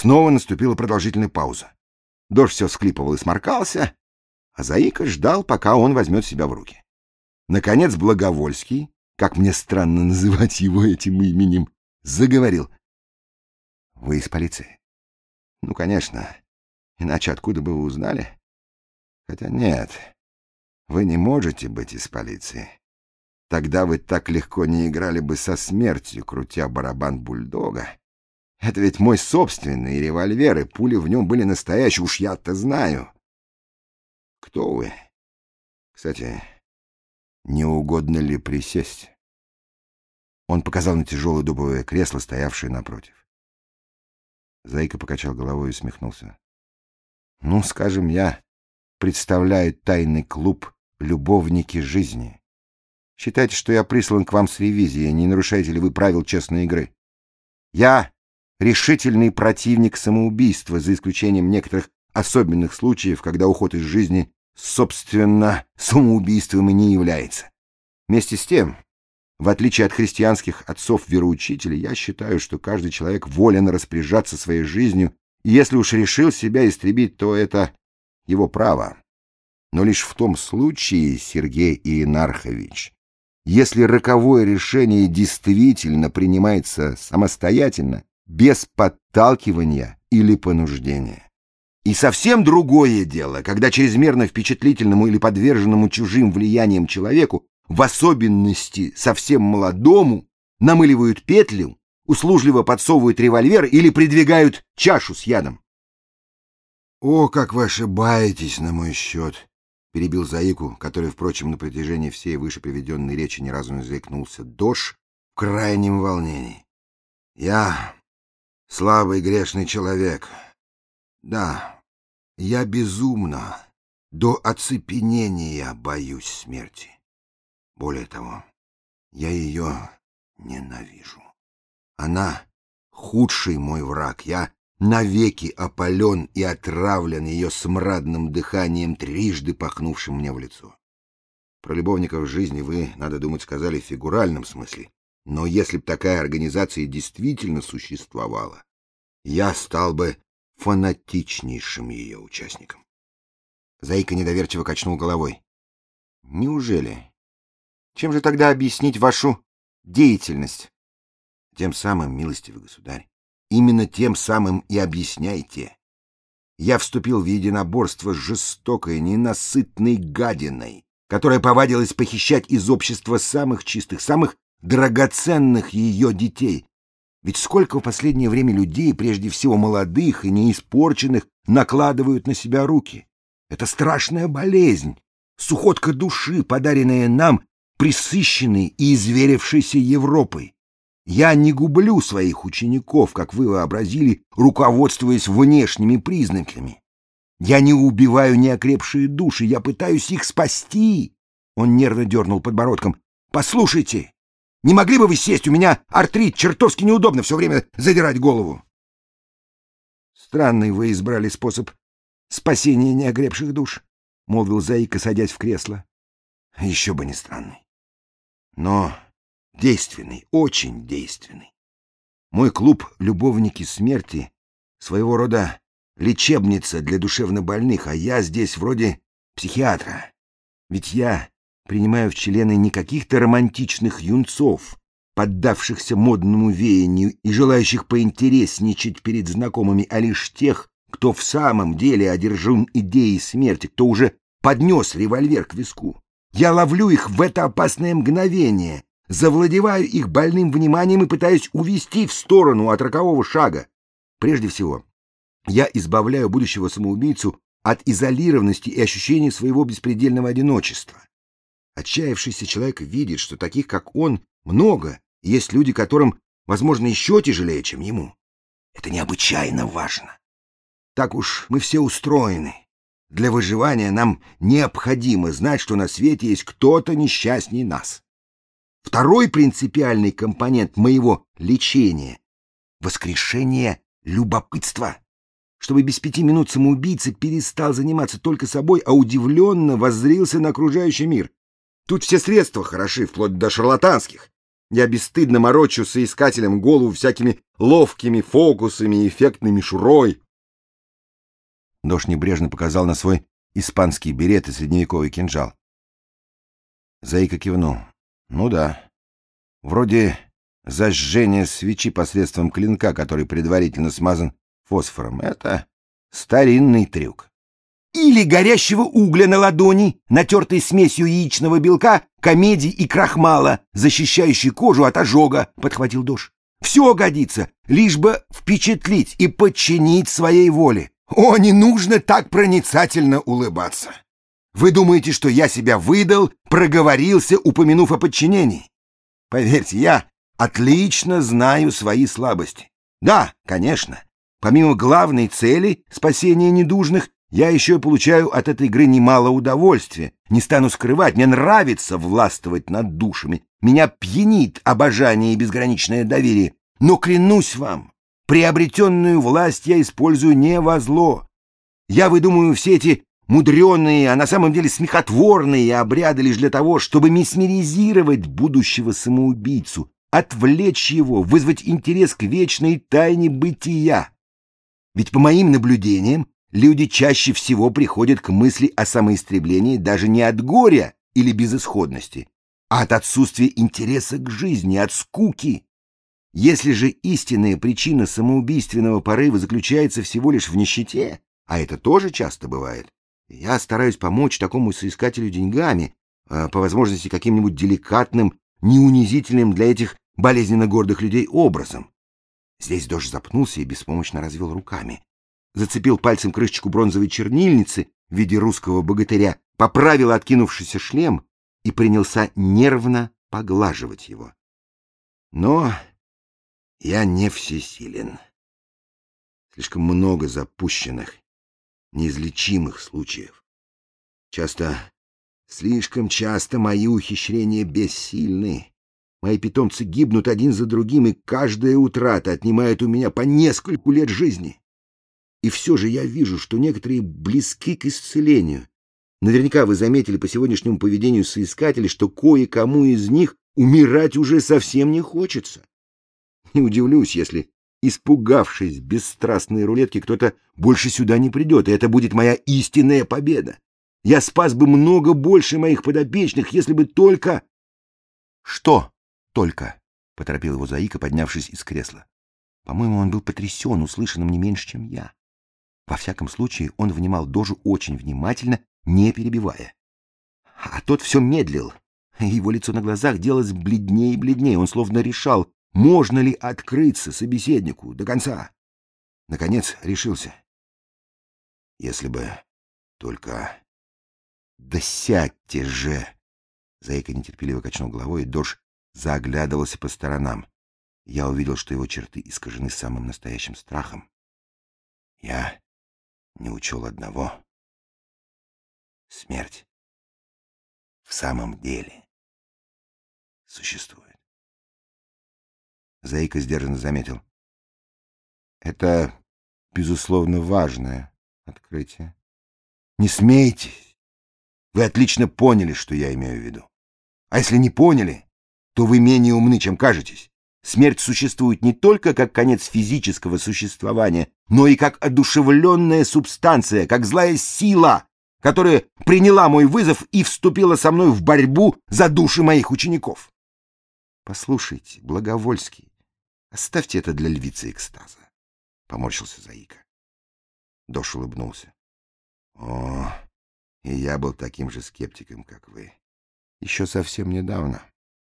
Снова наступила продолжительная пауза. Дождь все склипывал и сморкался, а Заика ждал, пока он возьмет себя в руки. Наконец Благовольский, как мне странно называть его этим именем, заговорил. — Вы из полиции? — Ну, конечно. Иначе откуда бы вы узнали? Хотя нет, вы не можете быть из полиции. Тогда вы так легко не играли бы со смертью, крутя барабан бульдога. Это ведь мой собственный револьвер, и пули в нем были настоящие, уж я-то знаю. Кто вы? Кстати, не угодно ли присесть? Он показал на тяжелое дубовое кресло, стоявшее напротив. Зайка покачал головой и усмехнулся. Ну, скажем, я представляю тайный клуб «Любовники жизни». Считайте, что я прислан к вам с ревизией, не нарушаете ли вы правил честной игры. Я решительный противник самоубийства, за исключением некоторых особенных случаев, когда уход из жизни, собственно, самоубийством и не является. Вместе с тем, в отличие от христианских отцов-вероучителей, я считаю, что каждый человек волен распоряжаться своей жизнью, и если уж решил себя истребить, то это его право. Но лишь в том случае, Сергей Иенархович, если роковое решение действительно принимается самостоятельно, без подталкивания или понуждения. И совсем другое дело, когда чрезмерно впечатлительному или подверженному чужим влияниям человеку, в особенности совсем молодому, намыливают петлю, услужливо подсовывают револьвер или придвигают чашу с ядом. — О, как вы ошибаетесь на мой счет! — перебил Заику, который, впрочем, на протяжении всей выше приведенной речи ни разу не заикнулся. Дож в крайнем волнении. — Я слабый грешный человек. Да, я безумно, до оцепенения боюсь смерти. Более того, я ее ненавижу. Она — худший мой враг. Я навеки опален и отравлен ее смрадным дыханием, трижды пахнувшим мне в лицо. Про любовников жизни вы, надо думать, сказали в фигуральном смысле. Но если б такая организация действительно существовала, я стал бы фанатичнейшим ее участником. Заика недоверчиво качнул головой. Неужели? Чем же тогда объяснить вашу деятельность? Тем самым, милостивый государь, именно тем самым и объясняйте. Я вступил в единоборство с жестокой, ненасытной гадиной, которая повадилась похищать из общества самых чистых, самых драгоценных ее детей. Ведь сколько в последнее время людей, прежде всего молодых и неиспорченных, накладывают на себя руки. Это страшная болезнь, сухотка души, подаренная нам присыщенной и изверившейся Европой. Я не гублю своих учеников, как вы вообразили, руководствуясь внешними признаками. Я не убиваю неокрепшие души, я пытаюсь их спасти. Он нервно дернул подбородком. Послушайте, не могли бы вы сесть? У меня артрит, чертовски неудобно все время задирать голову. Странный вы избрали способ спасения неокрепших душ, — молвил Заика, садясь в кресло. Еще бы не странный. Но действенный, очень действенный. Мой клуб «Любовники смерти» своего рода лечебница для душевнобольных, а я здесь вроде психиатра. Ведь я принимаю в члены не каких-то романтичных юнцов, поддавшихся модному веянию и желающих поинтересничать перед знакомыми, а лишь тех, кто в самом деле одержим идеей смерти, кто уже поднес револьвер к виску. Я ловлю их в это опасное мгновение, завладеваю их больным вниманием и пытаюсь увести в сторону от рокового шага. Прежде всего, я избавляю будущего самоубийцу от изолированности и ощущения своего беспредельного одиночества. Отчаявшийся человек видит, что таких, как он, много, и есть люди, которым, возможно, еще тяжелее, чем ему. Это необычайно важно. Так уж мы все устроены. Для выживания нам необходимо знать, что на свете есть кто-то несчастней нас. Второй принципиальный компонент моего лечения — воскрешение любопытства. Чтобы без пяти минут самоубийца перестал заниматься только собой, а удивленно воззрился на окружающий мир. Тут все средства хороши, вплоть до шарлатанских. Я бесстыдно морочу соискателям голову всякими ловкими фокусами и эффектной мишурой. Дождь небрежно показал на свой испанский берет и средневековый кинжал. Заика кивнул. Ну да. Вроде зажжение свечи посредством клинка, который предварительно смазан фосфором. Это старинный трюк. Или горящего угля на ладони, натертой смесью яичного белка, комедий и крахмала, защищающей кожу от ожога, — подхватил Дош. Все годится, лишь бы впечатлить и подчинить своей воле. О, не нужно так проницательно улыбаться. Вы думаете, что я себя выдал, проговорился, упомянув о подчинении? Поверьте, я отлично знаю свои слабости. Да, конечно, помимо главной цели — спасения недужных, я еще получаю от этой игры немало удовольствия. Не стану скрывать, мне нравится властвовать над душами. Меня пьянит обожание и безграничное доверие. Но клянусь вам, приобретенную власть я использую не во зло. Я выдумываю все эти мудреные, а на самом деле смехотворные обряды лишь для того, чтобы месмеризировать будущего самоубийцу, отвлечь его, вызвать интерес к вечной тайне бытия. Ведь по моим наблюдениям, люди чаще всего приходят к мысли о самоистреблении даже не от горя или безысходности, а от отсутствия интереса к жизни, от скуки. Если же истинная причина самоубийственного порыва заключается всего лишь в нищете, а это тоже часто бывает, я стараюсь помочь такому соискателю деньгами, а, по возможности каким-нибудь деликатным, неунизительным для этих болезненно гордых людей образом. Здесь дождь запнулся и беспомощно развел руками. Зацепил пальцем крышечку бронзовой чернильницы в виде русского богатыря, поправил откинувшийся шлем и принялся нервно поглаживать его. Но я не всесилен. Слишком много запущенных неизлечимых случаев. Часто, слишком часто мои ухищрения бессильны. Мои питомцы гибнут один за другим, и каждая утрата отнимает у меня по нескольку лет жизни. И все же я вижу, что некоторые близки к исцелению. Наверняка вы заметили по сегодняшнему поведению соискателей, что кое-кому из них умирать уже совсем не хочется. Не удивлюсь, если Испугавшись бесстрастной рулетки, кто-то больше сюда не придет, и это будет моя истинная победа. Я спас бы много больше моих подопечных, если бы только... — Что только? — поторопил его Заика, поднявшись из кресла. По-моему, он был потрясен услышанным не меньше, чем я. Во всяком случае, он внимал Дожу очень внимательно, не перебивая. А тот все медлил. Его лицо на глазах делалось бледнее и бледнее. Он словно решал, можно ли открыться собеседнику до конца? Наконец решился. Если бы только... Да сядьте же! Заика нетерпеливо качнул головой, и Дож заоглядывался по сторонам. Я увидел, что его черты искажены самым настоящим страхом. Я не учел одного. Смерть в самом деле существует. Заика сдержанно заметил. Это, безусловно, важное открытие. Не смейтесь. Вы отлично поняли, что я имею в виду. А если не поняли, то вы менее умны, чем кажетесь. Смерть существует не только как конец физического существования, но и как одушевленная субстанция, как злая сила, которая приняла мой вызов и вступила со мной в борьбу за души моих учеников. Послушайте, Благовольский, Оставьте это для львицы экстаза. Поморщился Заика. Дош улыбнулся. О, и я был таким же скептиком, как вы. Еще совсем недавно.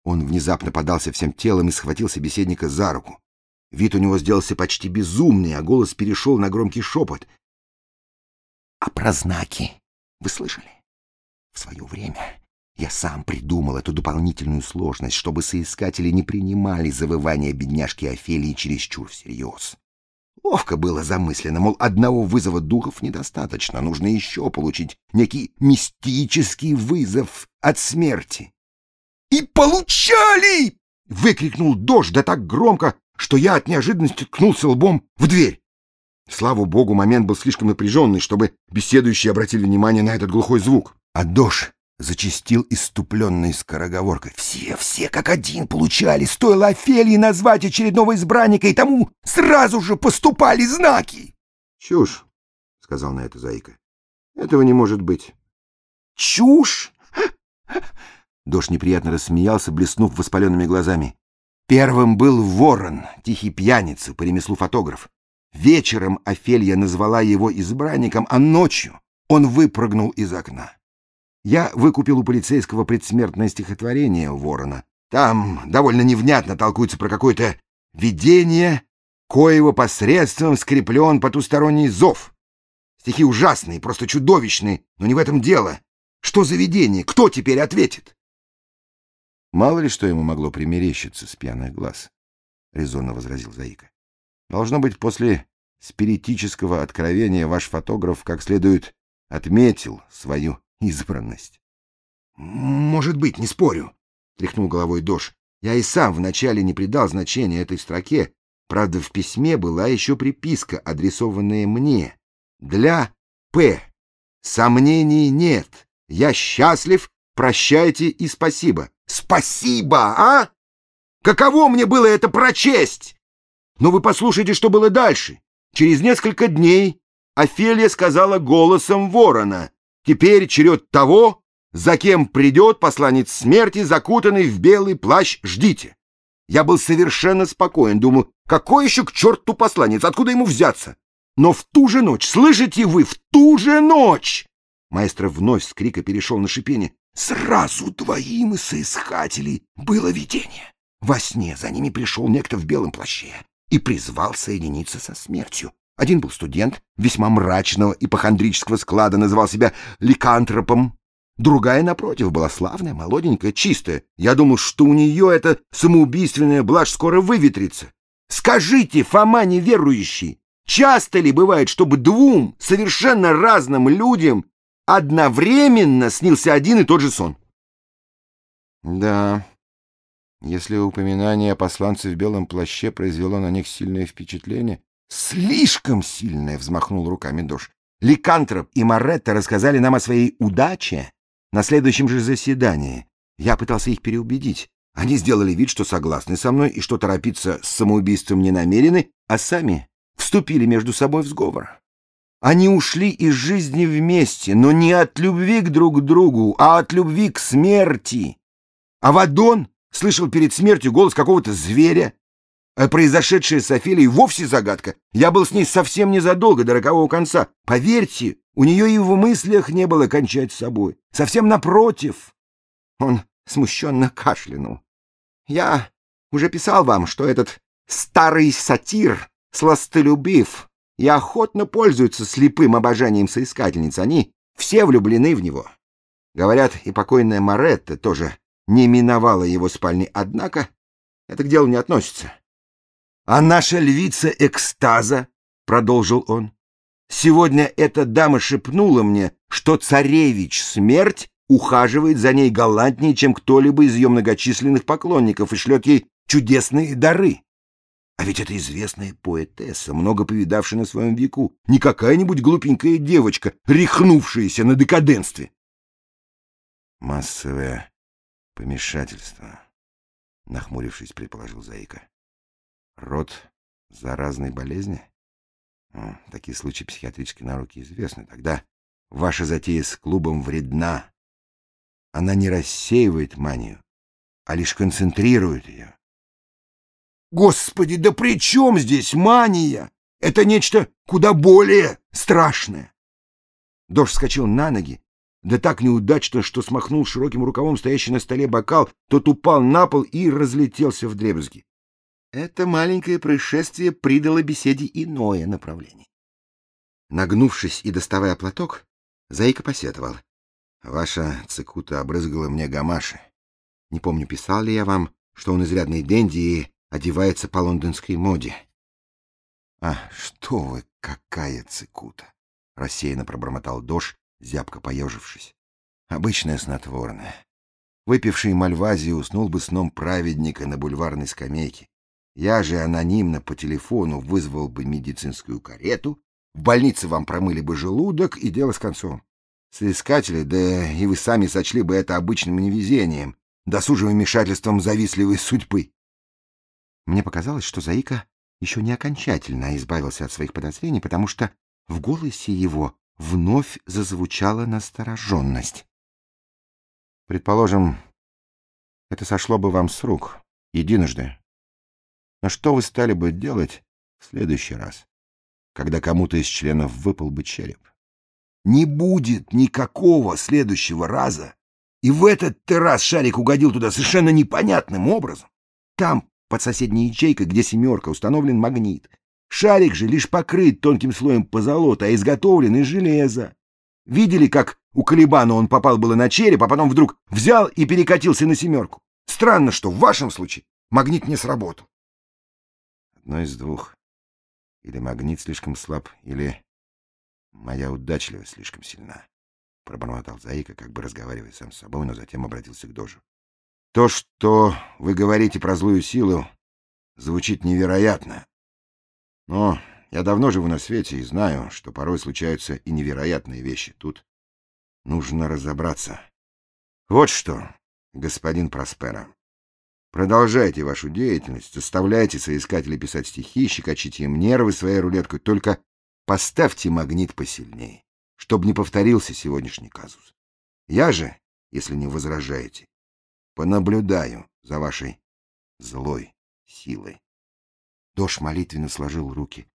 Он внезапно подался всем телом и схватил собеседника за руку. Вид у него сделался почти безумный, а голос перешел на громкий шепот. — А про знаки вы слышали? В свое время я сам придумал эту дополнительную сложность, чтобы соискатели не принимали завывания бедняжки Офелии чересчур всерьез. Ловко было замыслено, мол, одного вызова духов недостаточно, нужно еще получить некий мистический вызов от смерти. «И получали!» — выкрикнул дождь да так громко, что я от неожиданности ткнулся лбом в дверь. Слава богу, момент был слишком напряженный, чтобы беседующие обратили внимание на этот глухой звук. А дождь Зачистил иступленной скороговоркой. Все, все как один получали. Стоило Офелии назвать очередного избранника, и тому сразу же поступали знаки. Чушь, — сказал на это Заика. Этого не может быть. Чушь? Дождь неприятно рассмеялся, блеснув воспаленными глазами. Первым был ворон, тихий пьяница, по ремеслу фотограф. Вечером Офелия назвала его избранником, а ночью он выпрыгнул из окна. Я выкупил у полицейского предсмертное стихотворение Ворона. Там довольно невнятно толкуется про какое-то видение, коего посредством скреплен потусторонний зов. Стихи ужасные, просто чудовищные, но не в этом дело. Что за видение? Кто теперь ответит? Мало ли что ему могло примерещиться с пьяных глаз, — резонно возразил Заика. Должно быть, после спиритического откровения ваш фотограф как следует отметил свою избранность. — Может быть, не спорю, — тряхнул головой Дош. Я и сам вначале не придал значения этой строке. Правда, в письме была еще приписка, адресованная мне. Для П. Сомнений нет. Я счастлив, прощайте и спасибо. Спасибо, а? Каково мне было это прочесть? Но вы послушайте, что было дальше. Через несколько дней Офелия сказала голосом ворона. Теперь черед того, за кем придет посланец смерти, закутанный в белый плащ, ждите. Я был совершенно спокоен, думаю, какой еще к черту посланец, откуда ему взяться? Но в ту же ночь, слышите вы, в ту же ночь! Маэстро вновь с крика перешел на шипение. Сразу двоим из соискателей было видение. Во сне за ними пришел некто в белом плаще и призвал соединиться со смертью. Один был студент, весьма мрачного и похондрического склада, называл себя ликантропом. Другая, напротив, была славная, молоденькая, чистая. Я думал, что у нее эта самоубийственная блажь скоро выветрится. Скажите, Фома неверующий, часто ли бывает, чтобы двум совершенно разным людям одновременно снился один и тот же сон? Да, если упоминание о посланце в белом плаще произвело на них сильное впечатление... Слишком сильное, взмахнул руками Дош. Ликантроп и Моретто рассказали нам о своей удаче на следующем же заседании. Я пытался их переубедить. Они сделали вид, что согласны со мной и что торопиться с самоубийством не намерены, а сами вступили между собой в сговор. Они ушли из жизни вместе, но не от любви к друг другу, а от любви к смерти. Авадон слышал перед смертью голос какого-то зверя. А произошедшее с Офелией вовсе загадка. Я был с ней совсем незадолго до рокового конца. Поверьте, у нее и в мыслях не было кончать с собой. Совсем напротив. Он смущенно кашлянул. Я уже писал вам, что этот старый сатир сластолюбив и охотно пользуется слепым обожанием соискательниц. Они все влюблены в него. Говорят, и покойная Моретта тоже не миновала его спальни, однако это к делу не относится. — А наша львица экстаза, — продолжил он, — сегодня эта дама шепнула мне, что царевич смерть ухаживает за ней галантнее, чем кто-либо из ее многочисленных поклонников и шлет ей чудесные дары. А ведь это известная поэтесса, много повидавшая на своем веку, не какая-нибудь глупенькая девочка, рехнувшаяся на декаденстве. Массовая Помешательство, нахмурившись, предположил Заика. Род заразной болезни? Такие случаи психиатрической науки известны. Тогда ваша затея с клубом вредна. Она не рассеивает манию, а лишь концентрирует ее. Господи, да при чем здесь мания? Это нечто куда более страшное. Дождь вскочил на ноги да так неудачно, что смахнул широким рукавом стоящий на столе бокал, тот упал на пол и разлетелся в дребезги. Это маленькое происшествие придало беседе иное направление. Нагнувшись и доставая платок, Заика посетовал. Ваша цикута обрызгала мне гамаши. Не помню, писал ли я вам, что он изрядный денди и одевается по лондонской моде. — А что вы, какая цикута! — рассеянно пробормотал Дош, зябко поежившись. Обычное снотворное. Выпивший мальвазию уснул бы сном праведника на бульварной скамейке. Я же анонимно по телефону вызвал бы медицинскую карету, в больнице вам промыли бы желудок, и дело с концом. Соискатели, да и вы сами сочли бы это обычным невезением, досужим вмешательством завистливой судьбы. Мне показалось, что Заика еще не окончательно избавился от своих подозрений, потому что в голосе его вновь зазвучала настороженность. Предположим, это сошло бы вам с рук единожды. Но что вы стали бы делать в следующий раз, когда кому-то из членов выпал бы череп? Не будет никакого следующего раза. И в этот раз шарик угодил туда совершенно непонятным образом. Там, под соседней ячейкой, где семерка, установлен магнит. Шарик же лишь покрыт тонким слоем позолота, а изготовлен из железа. Видели, как у Калибана он попал было на череп, а потом вдруг взял и перекатился на семерку? Странно, что в вашем случае магнит не сработал. Одно из двух. Или магнит слишком слаб, или моя удачливость слишком сильна. Пробормотал Заика, как бы разговаривая сам с собой, но затем обратился к Дожу. То, что вы говорите про злую силу, звучит невероятно. Но я давно живу на свете и знаю, что порой случаются и невероятные вещи. Тут нужно разобраться. Вот что, господин Проспера. Продолжайте вашу деятельность, заставляйте соискателей писать стихи, щекочите им нервы своей рулеткой, только поставьте магнит посильнее, чтобы не повторился сегодняшний казус. Я же, если не возражаете, понаблюдаю за вашей злой силой. Дош молитвенно сложил руки.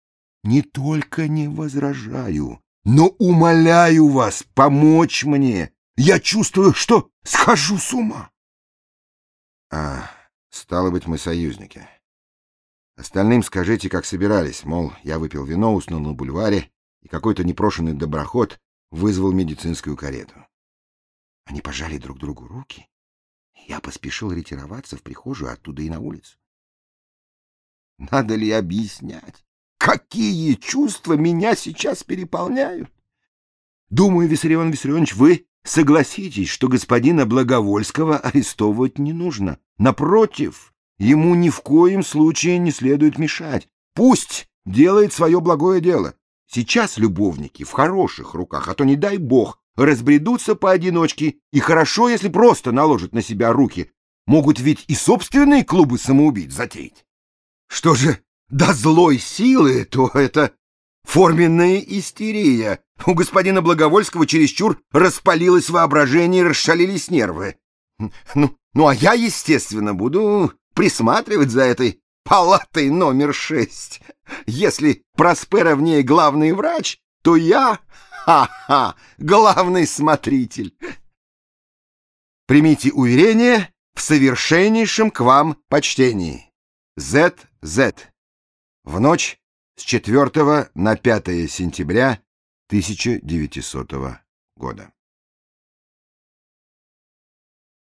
Не только не возражаю, но умоляю вас помочь мне. Я чувствую, что схожу с ума. А, стало быть, мы союзники. Остальным скажите, как собирались, мол, я выпил вино, уснул на бульваре, и какой-то непрошенный доброход вызвал медицинскую карету. Они пожали друг другу руки. Я поспешил ретироваться в прихожую, оттуда и на улицу. Надо ли объяснять, какие чувства меня сейчас переполняют? Думаю, Виссарион Виссарионович, вы согласитесь, что господина Благовольского арестовывать не нужно. Напротив, ему ни в коем случае не следует мешать. Пусть делает свое благое дело. Сейчас любовники в хороших руках, а то, не дай бог, разбредутся поодиночке, и хорошо, если просто наложат на себя руки. Могут ведь и собственные клубы самоубийц затеять. Что же до злой силы, то это форменная истерия. У господина Благовольского чересчур распалилось воображение и расшалились нервы. Ну, ну а я, естественно, буду присматривать за этой палатой номер шесть. Если Проспера в ней главный врач, то я, ха-ха, главный смотритель. Примите уверение в совершеннейшем к вам почтении. ZZ. В ночь с 4 на 5 сентября 1900 года.